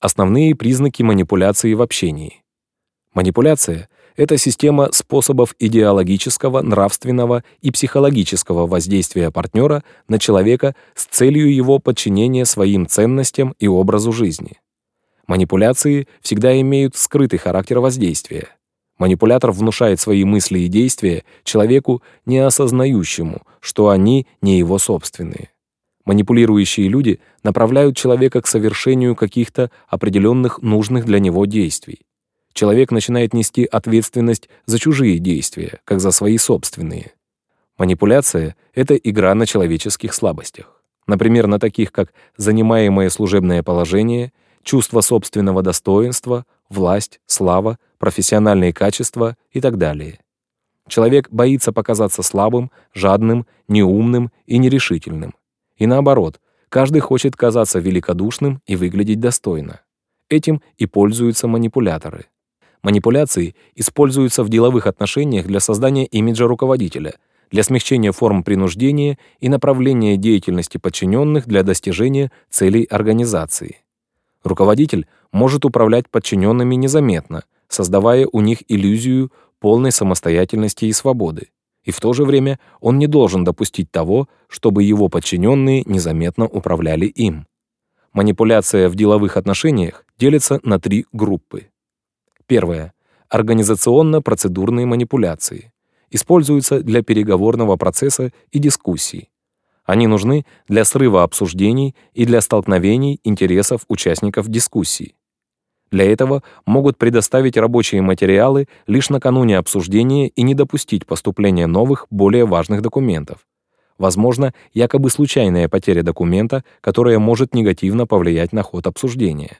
Основные признаки манипуляции в общении. Манипуляция — это система способов идеологического, нравственного и психологического воздействия партнера на человека с целью его подчинения своим ценностям и образу жизни. Манипуляции всегда имеют скрытый характер воздействия. Манипулятор внушает свои мысли и действия человеку, не осознающему, что они не его собственные. Манипулирующие люди направляют человека к совершению каких-то определенных нужных для него действий. Человек начинает нести ответственность за чужие действия, как за свои собственные. Манипуляция — это игра на человеческих слабостях. Например, на таких, как занимаемое служебное положение — чувство собственного достоинства, власть, слава, профессиональные качества и так далее. Человек боится показаться слабым, жадным, неумным и нерешительным. И наоборот, каждый хочет казаться великодушным и выглядеть достойно. Этим и пользуются манипуляторы. Манипуляции используются в деловых отношениях для создания имиджа руководителя, для смягчения форм принуждения и направления деятельности подчиненных для достижения целей организации. Руководитель может управлять подчиненными незаметно, создавая у них иллюзию полной самостоятельности и свободы. И в то же время он не должен допустить того, чтобы его подчиненные незаметно управляли им. Манипуляция в деловых отношениях делится на три группы. Первое. Организационно-процедурные манипуляции. Используются для переговорного процесса и дискуссий. Они нужны для срыва обсуждений и для столкновений интересов участников дискуссий. Для этого могут предоставить рабочие материалы лишь накануне обсуждения и не допустить поступления новых, более важных документов. Возможно, якобы случайная потеря документа, которая может негативно повлиять на ход обсуждения.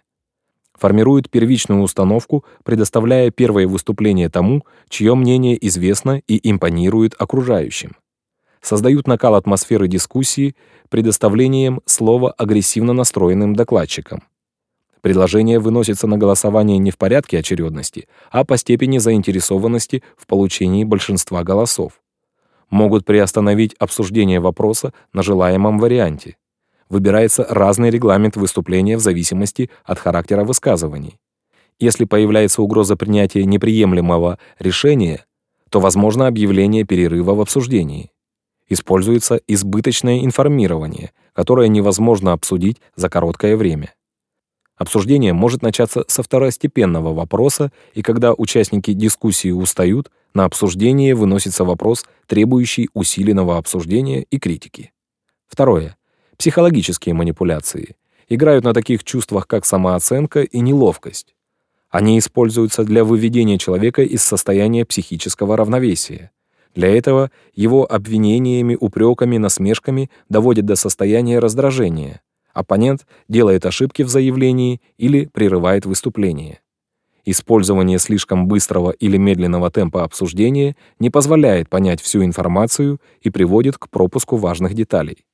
Формируют первичную установку, предоставляя первое выступление тому, чье мнение известно и импонирует окружающим создают накал атмосферы дискуссии предоставлением слова агрессивно настроенным докладчикам. Предложение выносится на голосование не в порядке очередности, а по степени заинтересованности в получении большинства голосов. Могут приостановить обсуждение вопроса на желаемом варианте. Выбирается разный регламент выступления в зависимости от характера высказываний. Если появляется угроза принятия неприемлемого решения, то возможно объявление перерыва в обсуждении используется избыточное информирование, которое невозможно обсудить за короткое время. Обсуждение может начаться со второстепенного вопроса, и когда участники дискуссии устают, на обсуждение выносится вопрос, требующий усиленного обсуждения и критики. Второе. Психологические манипуляции играют на таких чувствах, как самооценка и неловкость. Они используются для выведения человека из состояния психического равновесия. Для этого его обвинениями, упреками, насмешками доводят до состояния раздражения. Оппонент делает ошибки в заявлении или прерывает выступление. Использование слишком быстрого или медленного темпа обсуждения не позволяет понять всю информацию и приводит к пропуску важных деталей.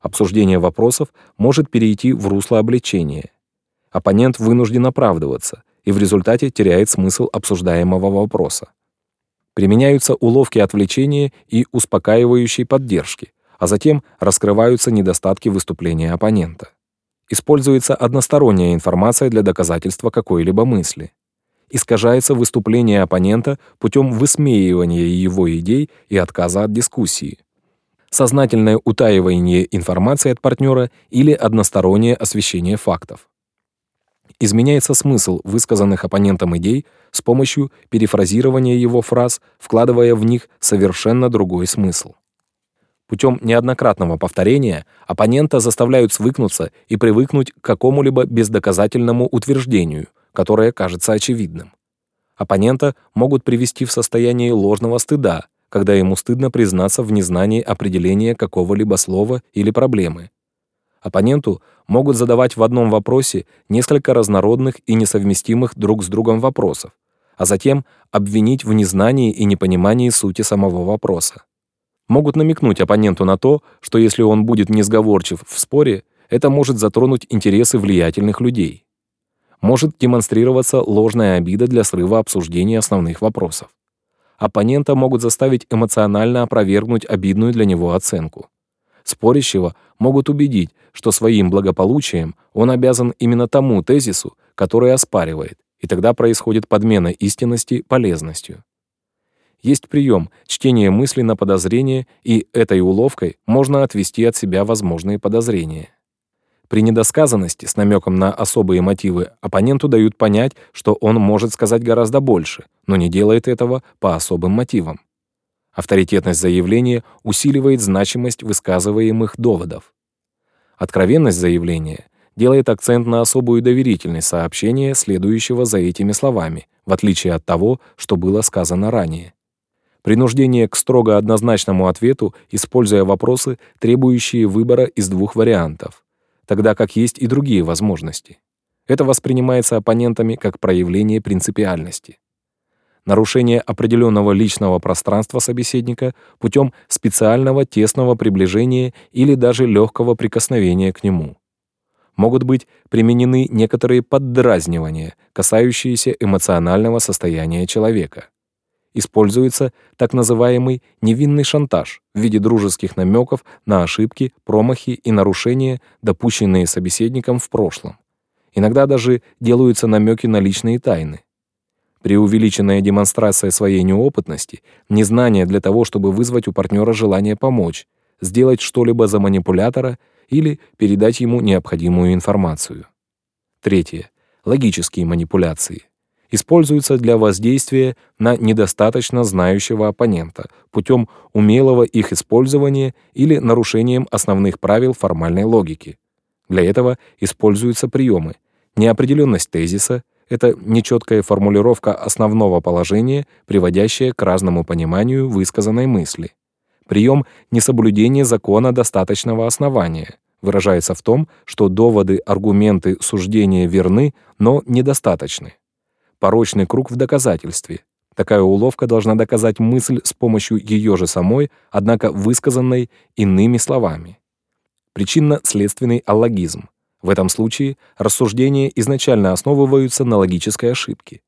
Обсуждение вопросов может перейти в русло обличения. Оппонент вынужден оправдываться и в результате теряет смысл обсуждаемого вопроса. Применяются уловки отвлечения и успокаивающей поддержки, а затем раскрываются недостатки выступления оппонента. Используется односторонняя информация для доказательства какой-либо мысли. Искажается выступление оппонента путем высмеивания его идей и отказа от дискуссии. Сознательное утаивание информации от партнера или одностороннее освещение фактов изменяется смысл высказанных оппонентом идей с помощью перефразирования его фраз, вкладывая в них совершенно другой смысл. Путем неоднократного повторения оппонента заставляют свыкнуться и привыкнуть к какому-либо бездоказательному утверждению, которое кажется очевидным. Оппонента могут привести в состояние ложного стыда, когда ему стыдно признаться в незнании определения какого-либо слова или проблемы, Оппоненту могут задавать в одном вопросе несколько разнородных и несовместимых друг с другом вопросов, а затем обвинить в незнании и непонимании сути самого вопроса. Могут намекнуть оппоненту на то, что если он будет несговорчив в споре, это может затронуть интересы влиятельных людей. Может демонстрироваться ложная обида для срыва обсуждения основных вопросов. Оппонента могут заставить эмоционально опровергнуть обидную для него оценку. Спорящего могут убедить, что своим благополучием он обязан именно тому тезису, который оспаривает, и тогда происходит подмена истинности полезностью. Есть прием чтение мысли на подозрение, и этой уловкой можно отвести от себя возможные подозрения. При недосказанности с намеком на особые мотивы оппоненту дают понять, что он может сказать гораздо больше, но не делает этого по особым мотивам. Авторитетность заявления усиливает значимость высказываемых доводов. Откровенность заявления делает акцент на особую доверительность сообщения, следующего за этими словами, в отличие от того, что было сказано ранее. Принуждение к строго однозначному ответу, используя вопросы, требующие выбора из двух вариантов, тогда как есть и другие возможности. Это воспринимается оппонентами как проявление принципиальности. Нарушение определенного личного пространства собеседника путем специального тесного приближения или даже легкого прикосновения к нему могут быть применены некоторые поддразнивания, касающиеся эмоционального состояния человека. Используется так называемый невинный шантаж в виде дружеских намеков на ошибки, промахи и нарушения, допущенные собеседником в прошлом. Иногда даже делаются намеки на личные тайны. Преувеличенная демонстрация своей неопытности, незнание для того, чтобы вызвать у партнера желание помочь, сделать что-либо за манипулятора или передать ему необходимую информацию. Третье. Логические манипуляции. Используются для воздействия на недостаточно знающего оппонента путем умелого их использования или нарушением основных правил формальной логики. Для этого используются приемы неопределенность тезиса, это нечеткая формулировка основного положения, приводящая к разному пониманию высказанной мысли. Прием несоблюдения закона достаточного основания выражается в том, что доводы, аргументы, суждения верны, но недостаточны. Порочный круг в доказательстве. Такая уловка должна доказать мысль с помощью ее же самой, однако высказанной иными словами. Причинно-следственный аллогизм. В этом случае рассуждения изначально основываются на логической ошибке.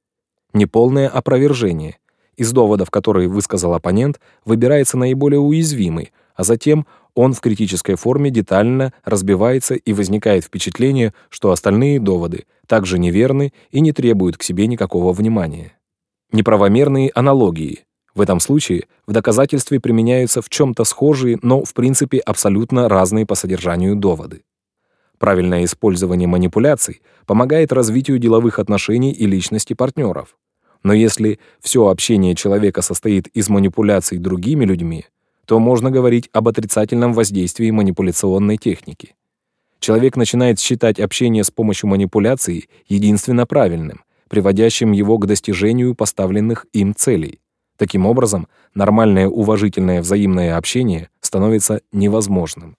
Неполное опровержение, из доводов, которые высказал оппонент, выбирается наиболее уязвимый, а затем он в критической форме детально разбивается и возникает впечатление, что остальные доводы также неверны и не требуют к себе никакого внимания. Неправомерные аналогии. В этом случае в доказательстве применяются в чем-то схожие, но в принципе абсолютно разные по содержанию доводы. Правильное использование манипуляций помогает развитию деловых отношений и личности партнеров. Но если все общение человека состоит из манипуляций другими людьми, то можно говорить об отрицательном воздействии манипуляционной техники. Человек начинает считать общение с помощью манипуляций единственно правильным, приводящим его к достижению поставленных им целей. Таким образом, нормальное уважительное взаимное общение становится невозможным.